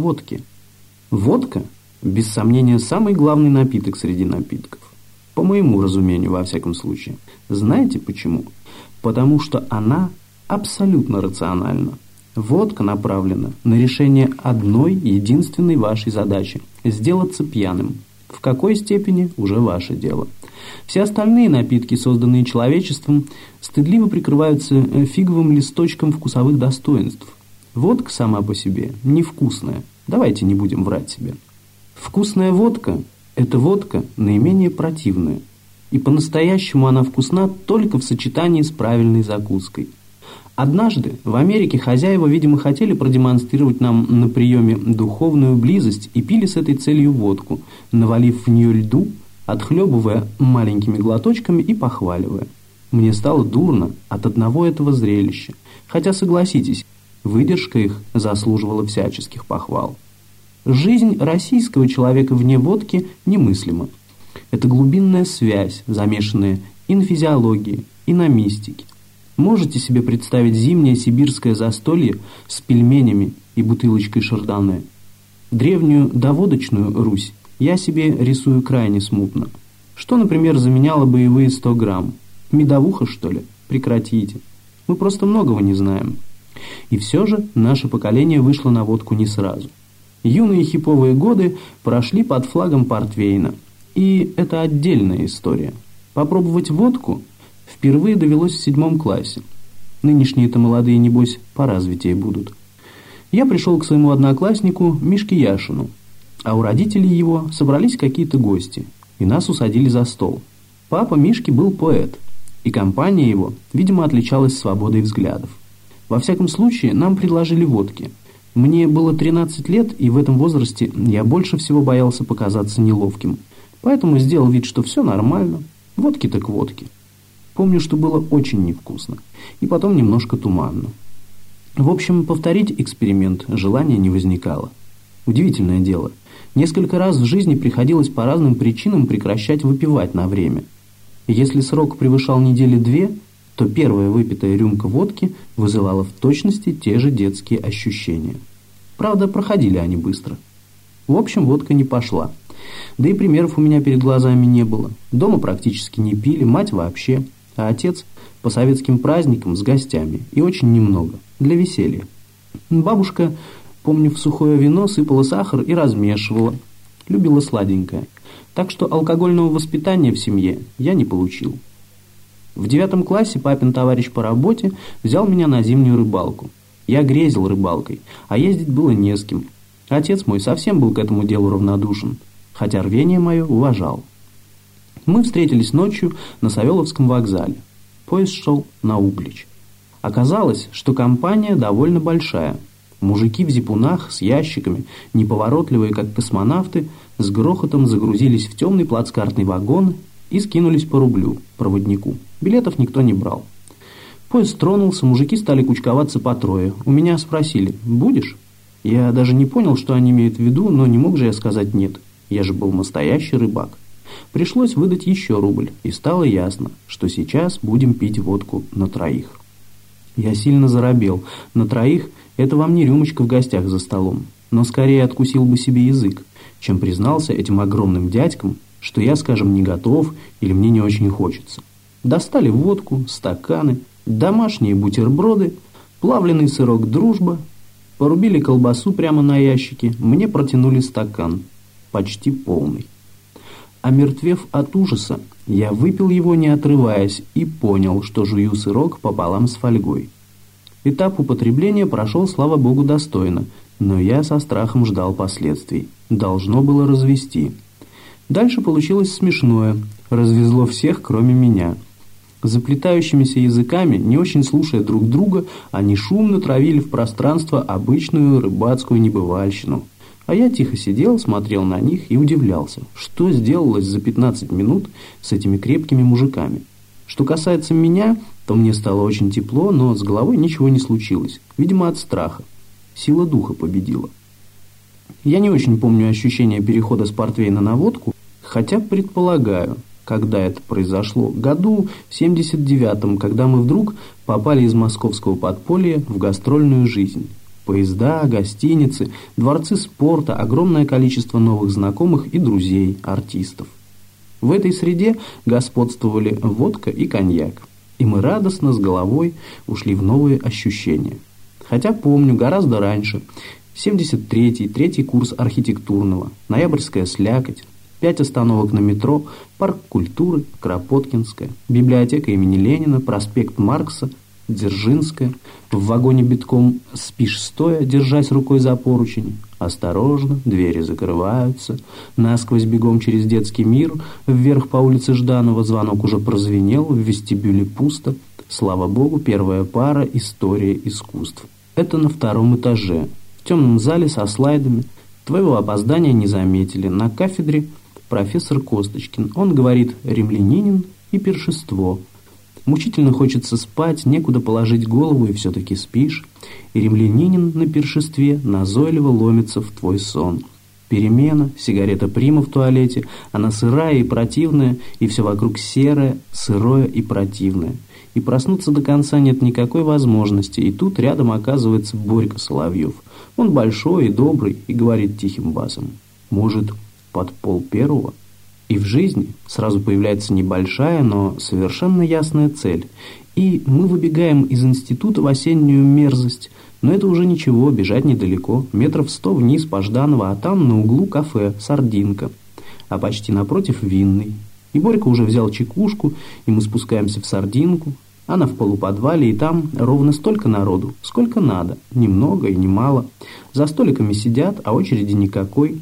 водки. Водка, без сомнения, самый главный напиток среди напитков. По моему разумению, во всяком случае. Знаете почему? Потому что она абсолютно рациональна. Водка направлена на решение одной единственной вашей задачи – сделаться пьяным. В какой степени – уже ваше дело. Все остальные напитки, созданные человечеством, стыдливо прикрываются э, фиговым листочком вкусовых достоинств. Водка сама по себе невкусная. Давайте не будем врать себе. Вкусная водка – это водка наименее противная. И по-настоящему она вкусна только в сочетании с правильной закуской – Однажды в Америке хозяева, видимо, хотели продемонстрировать нам на приеме духовную близость и пили с этой целью водку, навалив в нее льду, отхлебывая маленькими глоточками и похваливая. Мне стало дурно от одного этого зрелища, хотя, согласитесь, выдержка их заслуживала всяческих похвал. Жизнь российского человека вне водки немыслима. Это глубинная связь, замешанная и на физиологии, и на мистике. Можете себе представить зимнее сибирское застолье с пельменями и бутылочкой шардоне? Древнюю доводочную Русь я себе рисую крайне смутно. Что, например, заменяло боевые 100 грамм? Медовуха, что ли? Прекратите. Мы просто многого не знаем. И все же наше поколение вышло на водку не сразу. Юные хиповые годы прошли под флагом Портвейна. И это отдельная история. Попробовать водку Впервые довелось в седьмом классе. Нынешние-то молодые, небось, поразвитее будут. Я пришел к своему однокласснику Мишке Яшину, а у родителей его собрались какие-то гости, и нас усадили за стол. Папа Мишки был поэт, и компания его, видимо, отличалась свободой взглядов. Во всяком случае, нам предложили водки. Мне было 13 лет, и в этом возрасте я больше всего боялся показаться неловким. Поэтому сделал вид, что все нормально. Водки так водки. Помню, что было очень невкусно. И потом немножко туманно. В общем, повторить эксперимент желания не возникало. Удивительное дело. Несколько раз в жизни приходилось по разным причинам прекращать выпивать на время. Если срок превышал недели две, то первая выпитая рюмка водки вызывала в точности те же детские ощущения. Правда, проходили они быстро. В общем, водка не пошла. Да и примеров у меня перед глазами не было. Дома практически не пили, мать вообще – а отец по советским праздникам с гостями, и очень немного, для веселья. Бабушка, помню, в сухое вино сыпала сахар и размешивала, любила сладенькое, так что алкогольного воспитания в семье я не получил. В девятом классе папин товарищ по работе взял меня на зимнюю рыбалку. Я грезил рыбалкой, а ездить было не с кем. Отец мой совсем был к этому делу равнодушен, хотя рвение мое уважал. Мы встретились ночью на Савеловском вокзале. Поезд шел на Углич. Оказалось, что компания довольно большая. Мужики в зипунах с ящиками, неповоротливые, как космонавты, с грохотом загрузились в темный плацкартный вагон и скинулись по рублю, проводнику. Билетов никто не брал. Поезд тронулся, мужики стали кучковаться по трое. У меня спросили «Будешь?». Я даже не понял, что они имеют в виду, но не мог же я сказать «нет». Я же был настоящий рыбак. Пришлось выдать еще рубль, и стало ясно, что сейчас будем пить водку на троих. Я сильно заробел. На троих это вам не рюмочка в гостях за столом, но скорее откусил бы себе язык, чем признался этим огромным дядькам, что я, скажем, не готов или мне не очень хочется. Достали водку, стаканы, домашние бутерброды, плавленый сырок «Дружба», порубили колбасу прямо на ящике, мне протянули стакан, почти полный. Омертвев от ужаса, я выпил его не отрываясь и понял, что жую сырок пополам с фольгой. Этап употребления прошел, слава богу, достойно, но я со страхом ждал последствий. Должно было развести. Дальше получилось смешное. Развезло всех, кроме меня. Заплетающимися языками, не очень слушая друг друга, они шумно травили в пространство обычную рыбацкую небывальщину – а я тихо сидел, смотрел на них и удивлялся, что сделалось за 15 минут с этими крепкими мужиками. Что касается меня, то мне стало очень тепло, но с головой ничего не случилось, видимо от страха. Сила духа победила. Я не очень помню ощущение перехода с портвейна на водку, хотя предполагаю, когда это произошло, году в 79-м, когда мы вдруг попали из московского подполья в гастрольную жизнь Поезда, гостиницы, дворцы спорта, огромное количество новых знакомых и друзей, артистов. В этой среде господствовали водка и коньяк, и мы радостно с головой ушли в новые ощущения. Хотя помню, гораздо раньше, 73-й, третий курс архитектурного, ноябрьская слякоть, пять остановок на метро, парк культуры, Кропоткинская, библиотека имени Ленина, проспект Маркса, Дзержинская. В вагоне битком спишь стоя, держась рукой за поручень. Осторожно, двери закрываются. Насквозь бегом через детский мир, вверх по улице Жданова, звонок уже прозвенел, в вестибюле пусто. Слава богу, первая пара «История искусств». Это на втором этаже, в темном зале со слайдами. Твоего опоздания не заметили. На кафедре профессор Косточкин. Он говорит «римлянинин» и «першество». Мучительно хочется спать, некуда положить голову, и все-таки спишь. И римлянинин на першестве назойливо ломится в твой сон. Перемена, сигарета прима в туалете, она сырая и противная, и все вокруг серое, сырое и противное. И проснуться до конца нет никакой возможности, и тут рядом оказывается Борька Соловьев. Он большой и добрый, и говорит тихим басом. Может, под пол первого? И в жизни сразу появляется небольшая, но совершенно ясная цель. И мы выбегаем из института в осеннюю мерзость. Но это уже ничего, бежать недалеко. Метров сто вниз по Жданова, а там на углу кафе «Сардинка». А почти напротив винный. И Борька уже взял чекушку, и мы спускаемся в «Сардинку». Она в полуподвале, и там ровно столько народу, сколько надо. Немного и немало. За столиками сидят, а очереди никакой.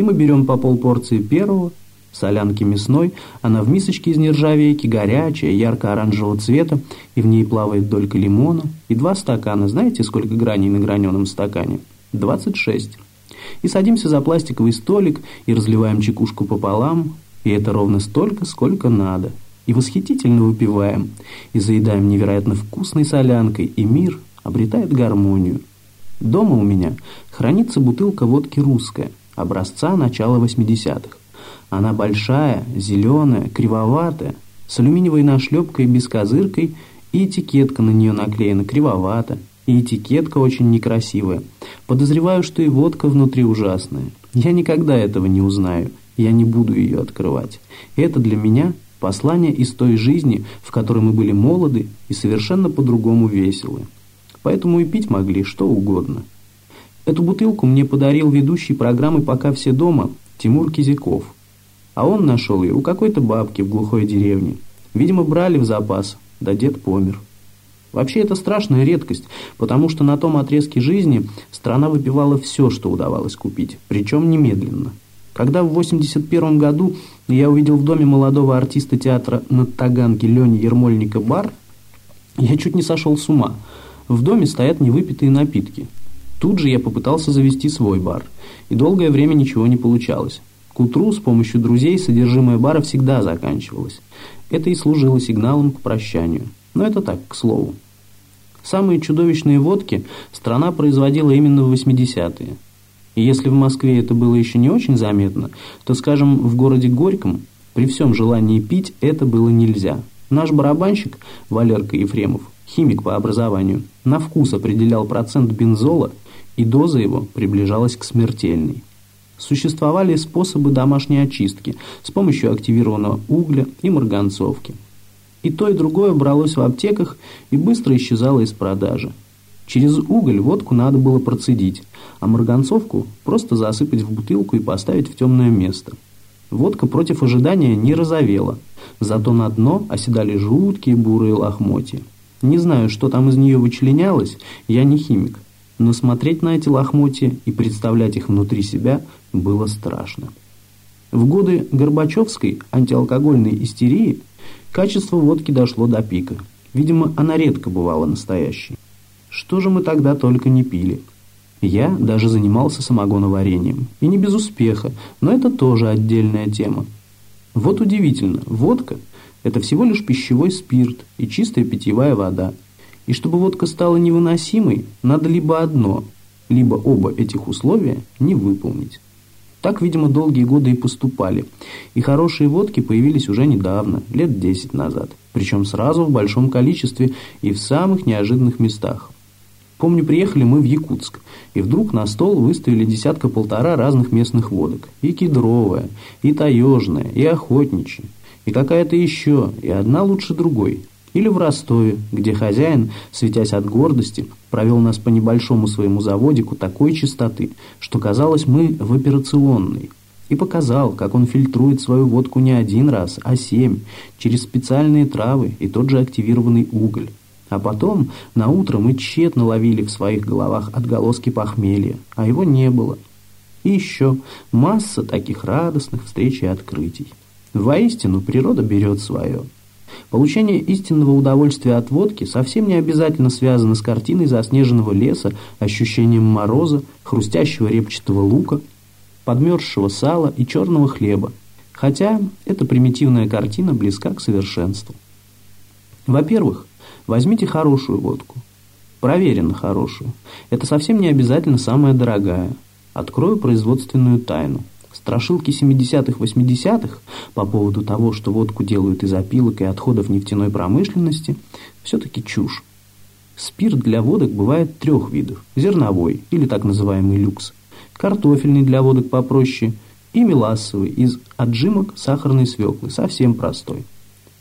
И мы берем по полпорции первого, солянки мясной, она в мисочке из нержавейки, горячая, ярко-оранжевого цвета, и в ней плавает долька лимона, и два стакана. Знаете, сколько граней на граненом стакане? 26. И садимся за пластиковый столик, и разливаем чекушку пополам, и это ровно столько, сколько надо. И восхитительно выпиваем, и заедаем невероятно вкусной солянкой, и мир обретает гармонию. Дома у меня хранится бутылка водки русская, образца начала 80-х. Она большая, зеленая, кривоватая, с алюминиевой нашлепкой без козыркой, и этикетка на нее наклеена кривовато, и этикетка очень некрасивая. Подозреваю, что и водка внутри ужасная. Я никогда этого не узнаю, я не буду ее открывать. Это для меня послание из той жизни, в которой мы были молоды и совершенно по-другому веселы. Поэтому и пить могли что угодно. Эту бутылку мне подарил ведущий программы «Пока все дома» Тимур Кизяков – а он нашел ее у какой-то бабки в глухой деревне. Видимо, брали в запас, да дед помер. Вообще это страшная редкость, потому что на том отрезке жизни страна выпивала все, что удавалось купить, причем немедленно. Когда в 81 году я увидел в доме молодого артиста театра на Таганке Лени Ермольника бар, я чуть не сошел с ума. В доме стоят невыпитые напитки. Тут же я попытался завести свой бар, и долгое время ничего не получалось. К утру с помощью друзей содержимое бара всегда заканчивалось. Это и служило сигналом к прощанию. Но это так, к слову. Самые чудовищные водки страна производила именно в 80-е. И если в Москве это было еще не очень заметно, то, скажем, в городе Горьком при всем желании пить это было нельзя. Наш барабанщик, Валерка Ефремов, химик по образованию, на вкус определял процент бензола, и доза его приближалась к смертельной. Существовали способы домашней очистки с помощью активированного угля и марганцовки. И то, и другое бралось в аптеках и быстро исчезало из продажи. Через уголь водку надо было процедить, а марганцовку просто засыпать в бутылку и поставить в темное место. Водка против ожидания не розовела, зато на дно оседали жуткие бурые лохмотья. Не знаю, что там из нее вычленялось, я не химик, но смотреть на эти лохмотья и представлять их внутри себя было страшно. В годы Горбачевской антиалкогольной истерии качество водки дошло до пика. Видимо, она редко бывала настоящей. Что же мы тогда только не пили? Я даже занимался самогоноварением. И не без успеха, но это тоже отдельная тема. Вот удивительно, водка – это всего лишь пищевой спирт и чистая питьевая вода – и чтобы водка стала невыносимой, надо либо одно, либо оба этих условия не выполнить. Так, видимо, долгие годы и поступали. И хорошие водки появились уже недавно, лет 10 назад. Причем сразу в большом количестве и в самых неожиданных местах. Помню, приехали мы в Якутск, и вдруг на стол выставили десятка-полтора разных местных водок. И кедровая, и таежная, и охотничья, и какая-то еще, и одна лучше другой. Или в Ростове, где хозяин, светясь от гордости, провел нас по небольшому своему заводику такой чистоты, что казалось мы в операционной. И показал, как он фильтрует свою водку не один раз, а семь, через специальные травы и тот же активированный уголь. А потом, на утро мы тщетно ловили в своих головах отголоски похмелья, а его не было. И еще масса таких радостных встреч и открытий. Воистину, природа берет свое. Получение истинного удовольствия от водки совсем не обязательно связано с картиной заснеженного леса, ощущением мороза, хрустящего репчатого лука, подмерзшего сала и черного хлеба, хотя эта примитивная картина близка к совершенству. Во-первых, возьмите хорошую водку, проверенно хорошую. Это совсем не обязательно самая дорогая. Открою производственную тайну. Страшилки 70-х, 80-х по поводу того, что водку делают из опилок и отходов нефтяной промышленности, все-таки чушь. Спирт для водок бывает трех видов. Зерновой, или так называемый люкс. Картофельный для водок попроще. И мелассовый, из отжимок сахарной свеклы, совсем простой.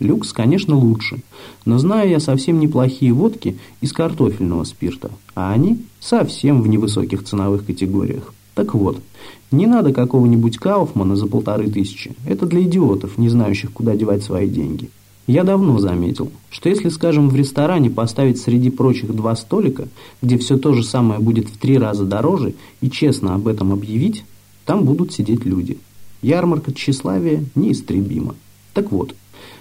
Люкс, конечно, лучше, но знаю я совсем неплохие водки из картофельного спирта, а они совсем в невысоких ценовых категориях. Так вот, не надо какого-нибудь Кауфмана за полторы тысячи. Это для идиотов, не знающих, куда девать свои деньги. Я давно заметил, что если, скажем, в ресторане поставить среди прочих два столика, где все то же самое будет в три раза дороже, и честно об этом объявить, там будут сидеть люди. Ярмарка тщеславия неистребима. Так вот,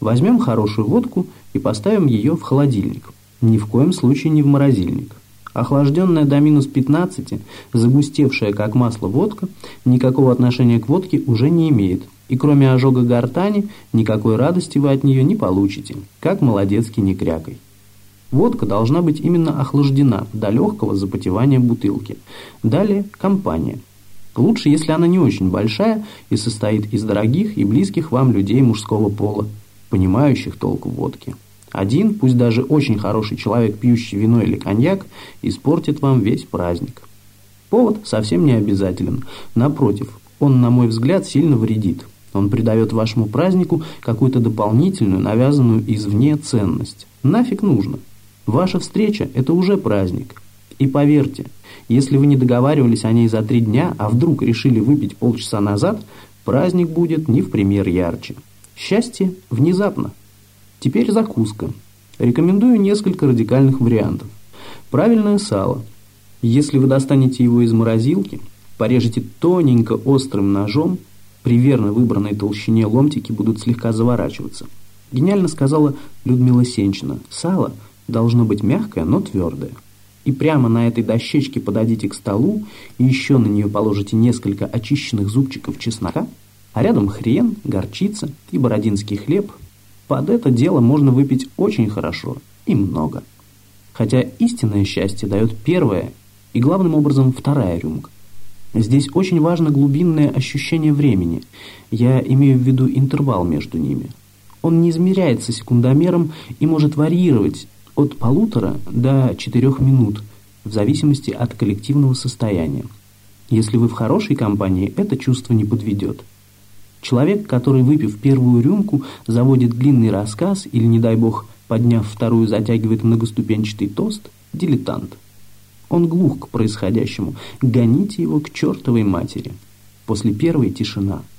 возьмем хорошую водку и поставим ее в холодильник. Ни в коем случае не в морозильник. Охлажденная до минус 15, загустевшая как масло водка, никакого отношения к водке уже не имеет. И кроме ожога гортани, никакой радости вы от нее не получите, как молодецкий не крякой. Водка должна быть именно охлаждена до легкого запотевания бутылки. Далее компания. Лучше, если она не очень большая и состоит из дорогих и близких вам людей мужского пола, понимающих толк в водке. Один, пусть даже очень хороший человек, пьющий вино или коньяк, испортит вам весь праздник. Повод совсем не обязателен. Напротив, он, на мой взгляд, сильно вредит. Он придает вашему празднику какую-то дополнительную, навязанную извне ценность. Нафиг нужно. Ваша встреча – это уже праздник. И поверьте, если вы не договаривались о ней за три дня, а вдруг решили выпить полчаса назад, праздник будет не в пример ярче. Счастье внезапно. Теперь закуска. Рекомендую несколько радикальных вариантов. Правильное сало. Если вы достанете его из морозилки, порежете тоненько острым ножом, при верно выбранной толщине ломтики будут слегка заворачиваться. Гениально сказала Людмила Сенчина. Сало должно быть мягкое, но твердое. И прямо на этой дощечке подадите к столу и еще на нее положите несколько очищенных зубчиков чеснока, а рядом хрен, горчица и бородинский хлеб – под это дело можно выпить очень хорошо и много. Хотя истинное счастье дает первая и главным образом вторая рюмка. Здесь очень важно глубинное ощущение времени. Я имею в виду интервал между ними. Он не измеряется секундомером и может варьировать от полутора до четырех минут в зависимости от коллективного состояния. Если вы в хорошей компании, это чувство не подведет. Человек, который, выпив первую рюмку, заводит длинный рассказ или, не дай бог, подняв вторую, затягивает многоступенчатый тост – дилетант. Он глух к происходящему. Гоните его к чертовой матери. После первой тишина –